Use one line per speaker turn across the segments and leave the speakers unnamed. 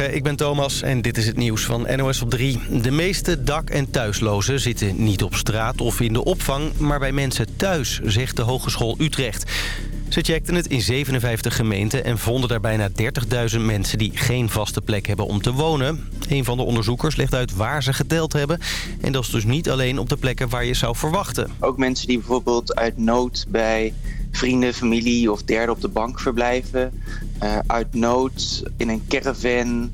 Ik ben Thomas en dit is het nieuws van NOS op 3. De meeste dak- en thuislozen zitten niet op straat of in de opvang... maar bij mensen thuis, zegt de Hogeschool Utrecht. Ze checkten het in 57 gemeenten en vonden daar bijna 30.000 mensen... die geen vaste plek hebben om te wonen. Een van de onderzoekers legt uit waar ze geteld hebben. En dat is dus niet alleen op de plekken waar je zou verwachten.
Ook mensen die bijvoorbeeld uit nood bij vrienden, familie of derde op de bank verblijven. Uh, uit nood in een caravan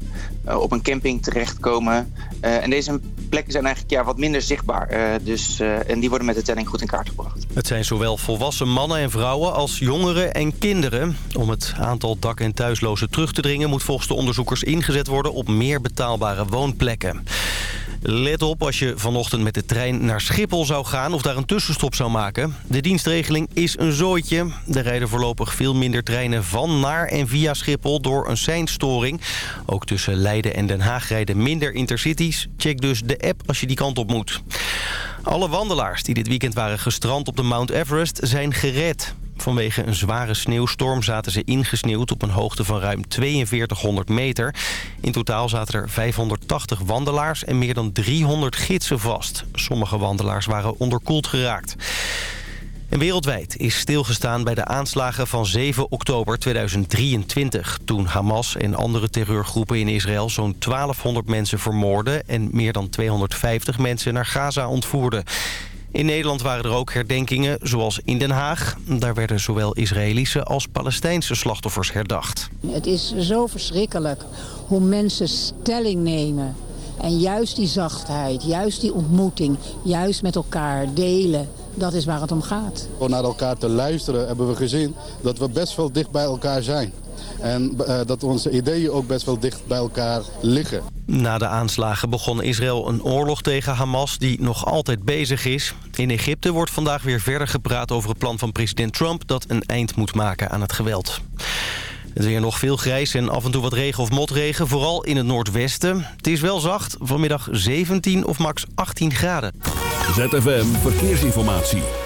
uh, op een camping terechtkomen. Uh, en deze plekken zijn eigenlijk ja, wat minder zichtbaar. dus, en die worden met de telling goed in kaart gebracht.
Het zijn zowel volwassen mannen en vrouwen als jongeren en kinderen. Om het aantal dak- en thuislozen terug te dringen... moet volgens de onderzoekers ingezet worden op meer betaalbare woonplekken. Let op als je vanochtend met de trein naar Schiphol zou gaan of daar een tussenstop zou maken. De dienstregeling is een zooitje. Er rijden voorlopig veel minder treinen van, naar en via Schiphol door een seinstoring. Ook tussen Leiden en Den Haag rijden minder intercities. Check dus de app als je die kant op moet. Alle wandelaars die dit weekend waren gestrand op de Mount Everest zijn gered. Vanwege een zware sneeuwstorm zaten ze ingesneeuwd op een hoogte van ruim 4200 meter. In totaal zaten er 580 wandelaars en meer dan 300 gidsen vast. Sommige wandelaars waren onderkoeld geraakt. En wereldwijd is stilgestaan bij de aanslagen van 7 oktober 2023... toen Hamas en andere terreurgroepen in Israël zo'n 1200 mensen vermoorden... en meer dan 250 mensen naar Gaza ontvoerden. In Nederland waren er ook herdenkingen, zoals in Den Haag. Daar werden zowel Israëlische als Palestijnse slachtoffers herdacht.
Het is zo verschrikkelijk hoe mensen stelling nemen. En juist die zachtheid, juist die ontmoeting, juist met elkaar delen... dat is waar het om gaat.
Door naar elkaar te luisteren hebben we gezien dat we best wel dicht bij elkaar zijn. En uh, dat onze ideeën ook best wel dicht bij elkaar liggen.
Na de aanslagen begon Israël een oorlog tegen Hamas die nog altijd bezig is. In Egypte wordt vandaag weer verder gepraat over het plan van president Trump... dat een eind moet maken aan het geweld. Het weer nog veel grijs en af en toe wat regen of motregen, vooral in het noordwesten. Het is wel zacht, vanmiddag 17 of max 18 graden.
ZFM Verkeersinformatie.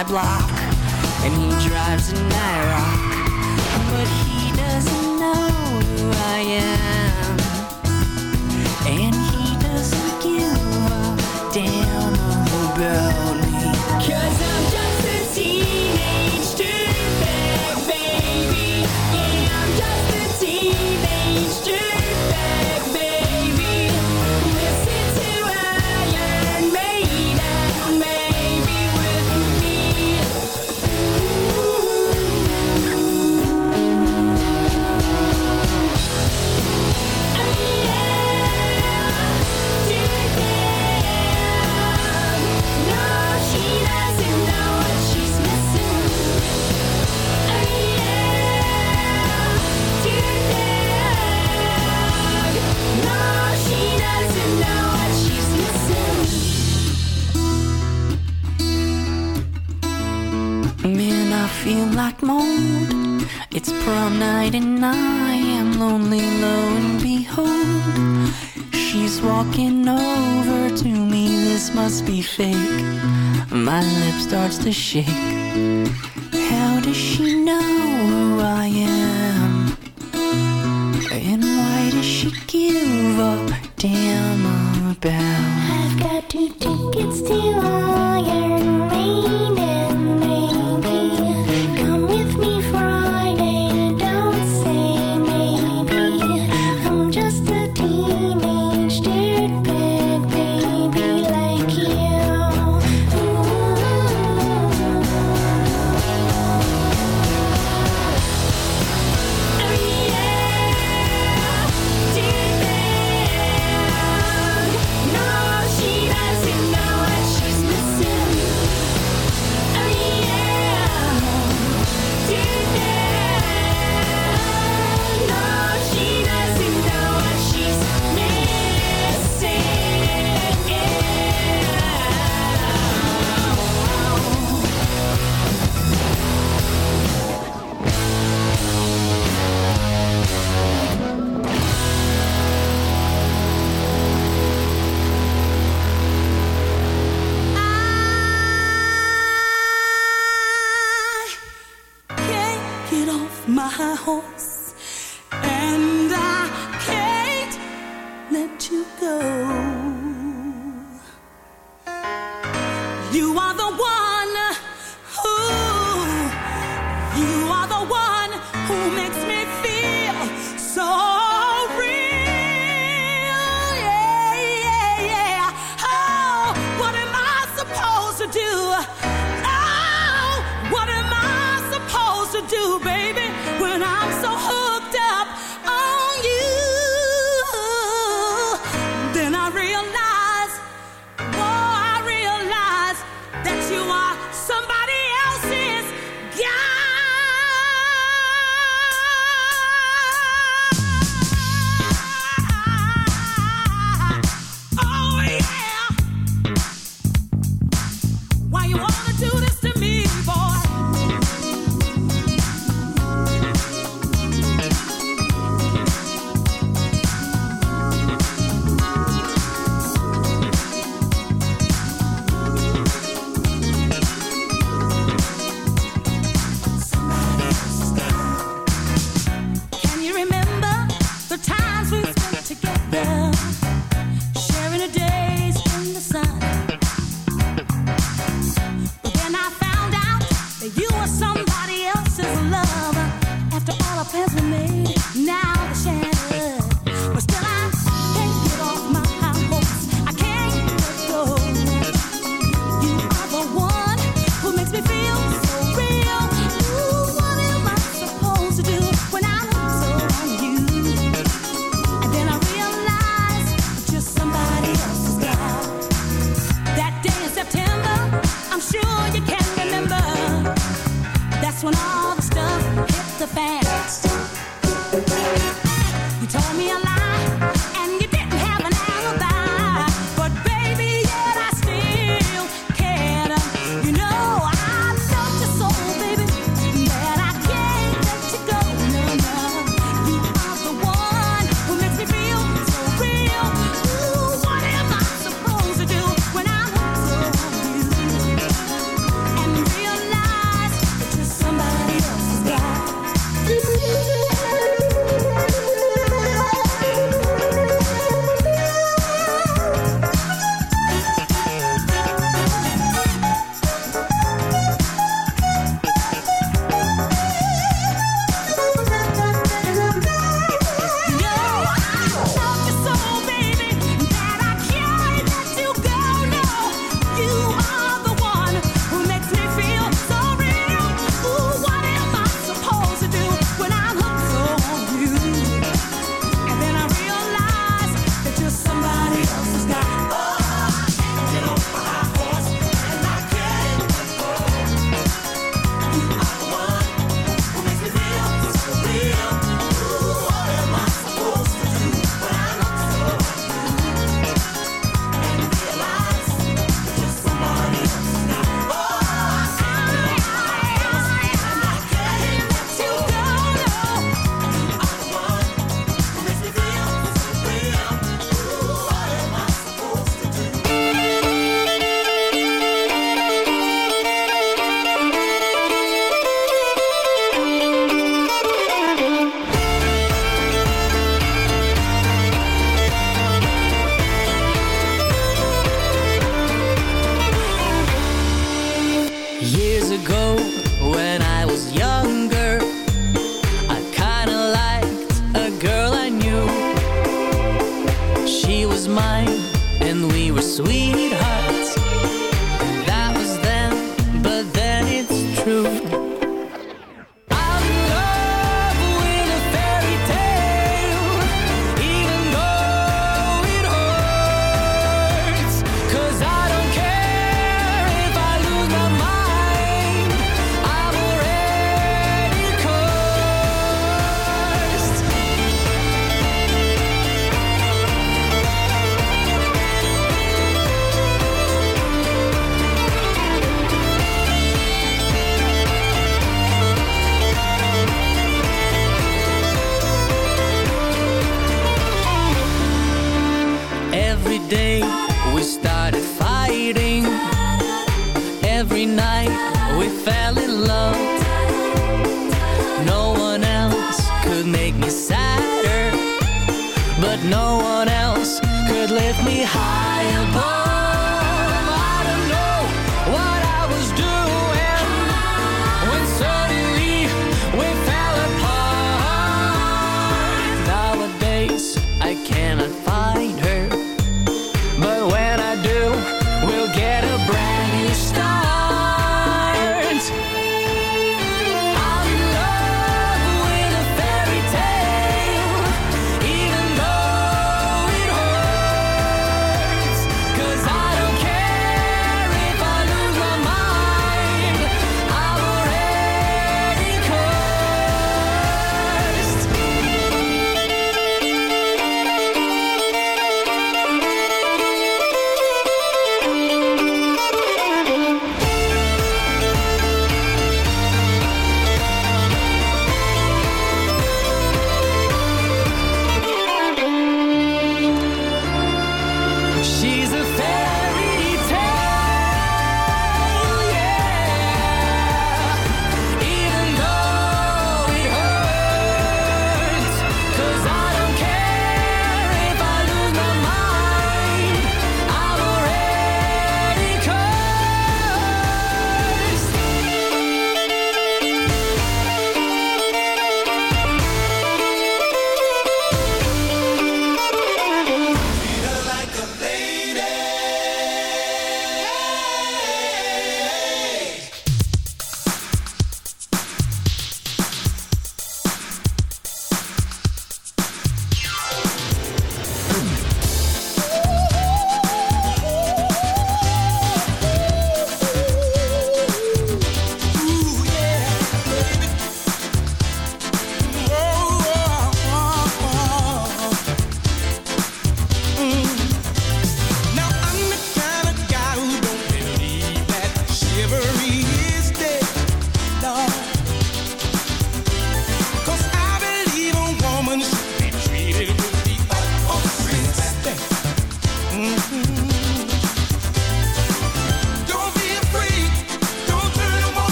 my block and he drives an IROC.
must be fake. My lip starts to shake. How does she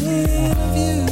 Give
you.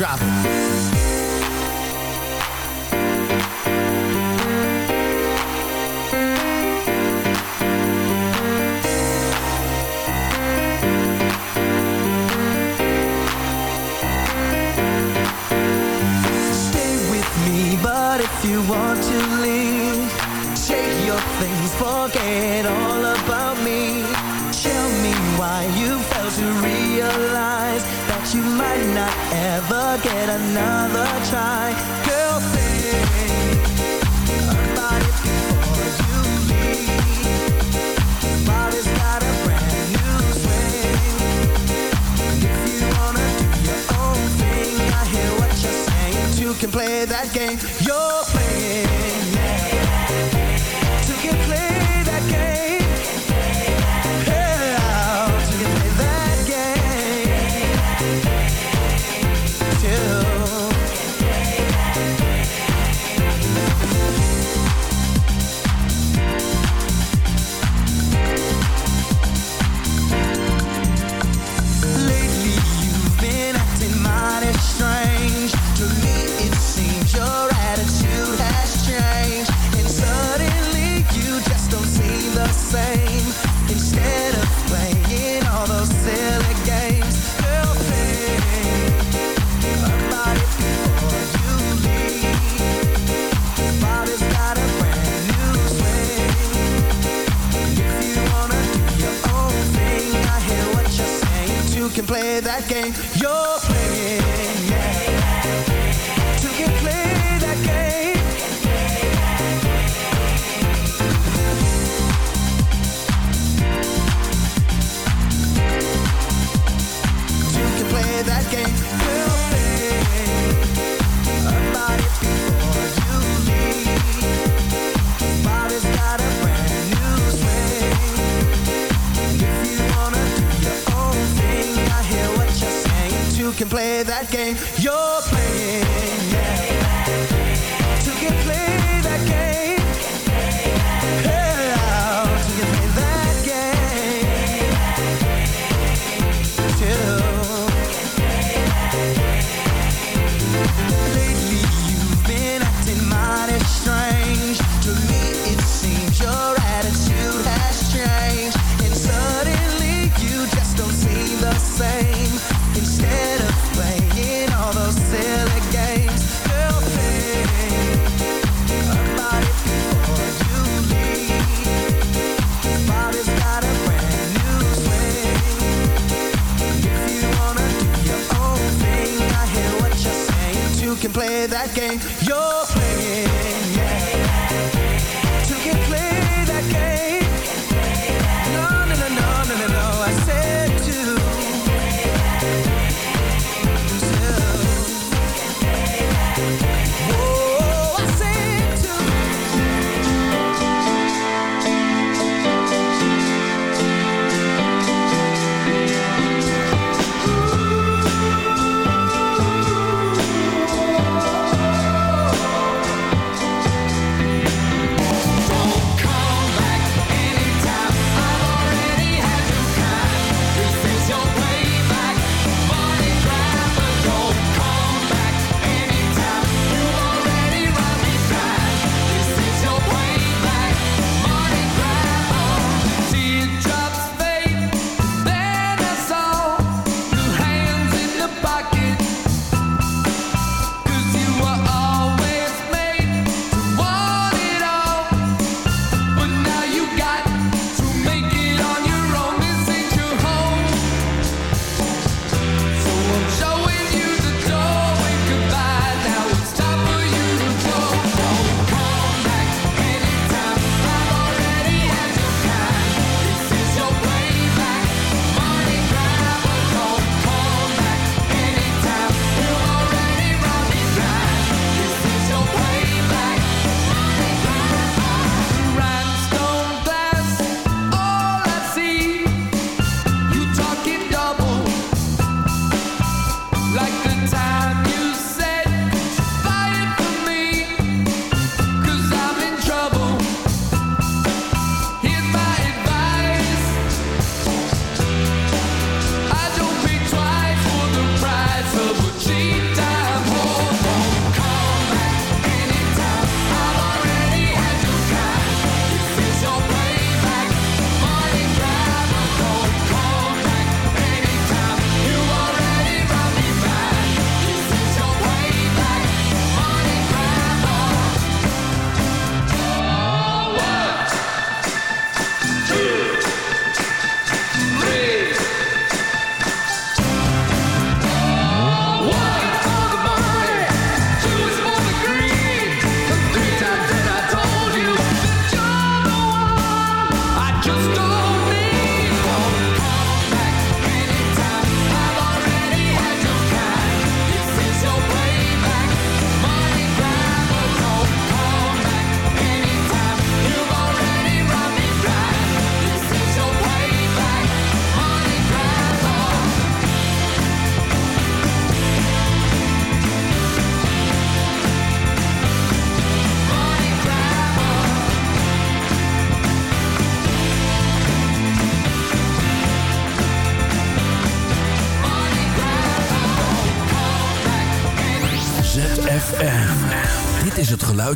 drop it.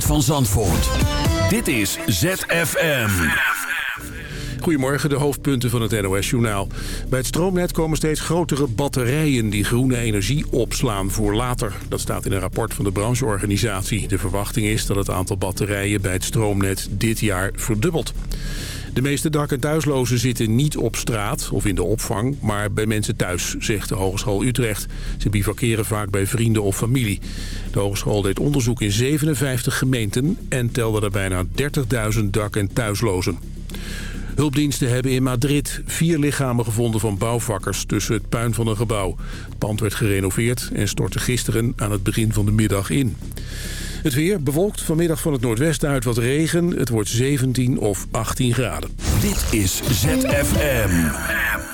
Van Zandvoort. Dit is ZFM.
Goedemorgen, de hoofdpunten van het NOS-journaal. Bij het stroomnet komen steeds grotere batterijen die groene energie opslaan voor later. Dat staat in een rapport van de brancheorganisatie. De verwachting is dat het aantal batterijen bij het stroomnet dit jaar verdubbelt. De meeste dak- en thuislozen zitten niet op straat of in de opvang, maar bij mensen thuis, zegt de Hogeschool Utrecht. Ze bivakeren vaak bij vrienden of familie. De hogeschool deed onderzoek in 57 gemeenten en telde er bijna 30.000 dak- en thuislozen. Hulpdiensten hebben in Madrid vier lichamen gevonden van bouwvakkers tussen het puin van een gebouw. Het pand werd gerenoveerd en stortte gisteren aan het begin van de middag in. Het weer bewolkt vanmiddag van het noordwesten uit wat regen. Het wordt 17 of 18 graden.
Dit is ZFM.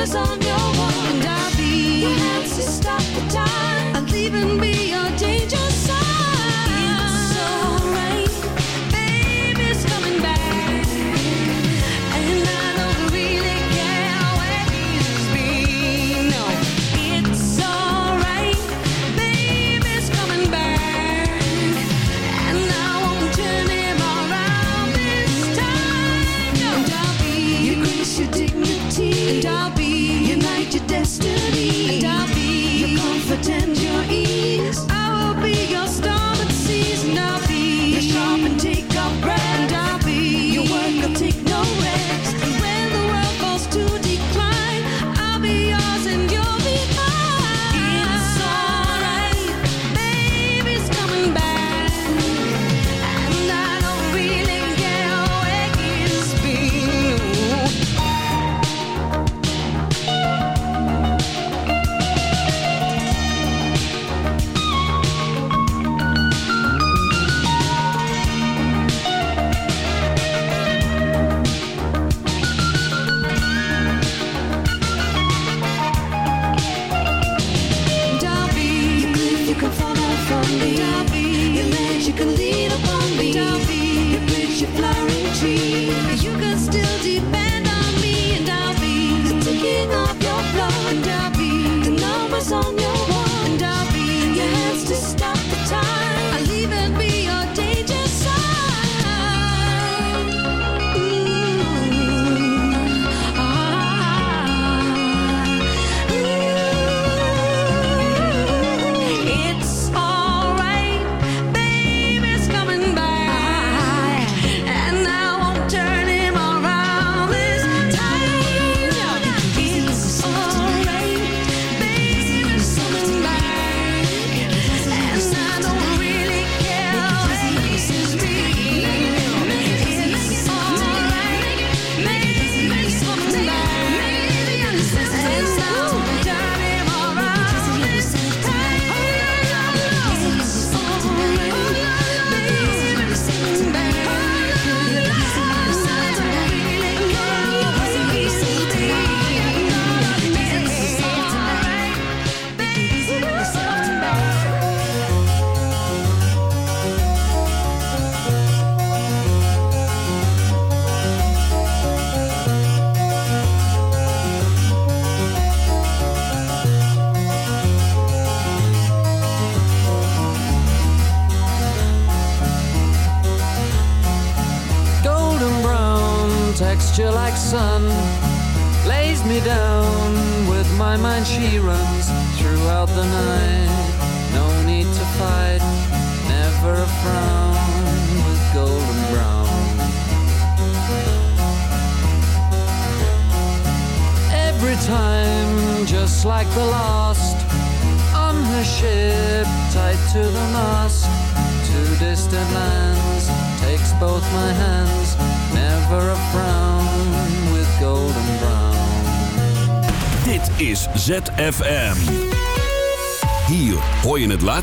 was on